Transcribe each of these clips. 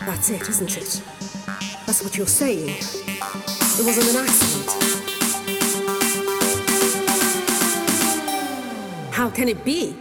That's it, isn't it? That's what you're saying. It wasn't an accident. How can it be?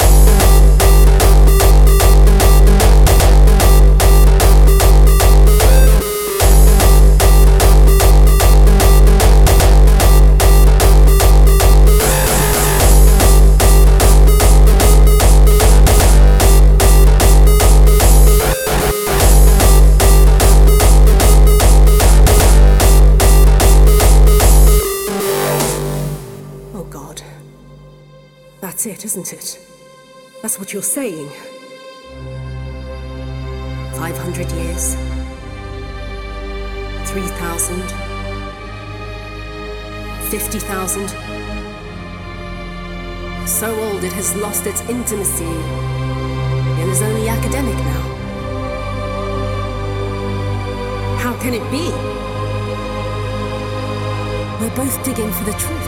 That's it, isn't it? That's what you're saying. 500 years. 3,000. 50,000. So old it has lost its intimacy and is only academic now. How can it be? We're both digging for the truth.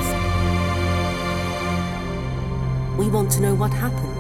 We want to know what happened.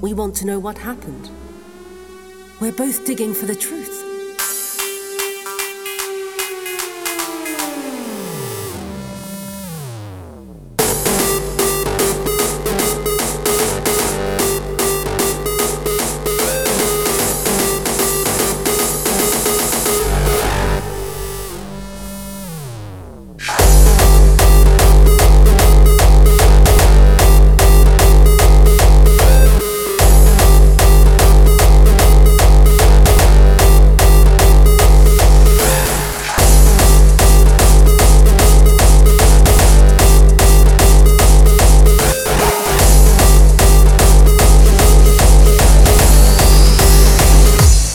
We want to know what happened. We're both digging for the truth.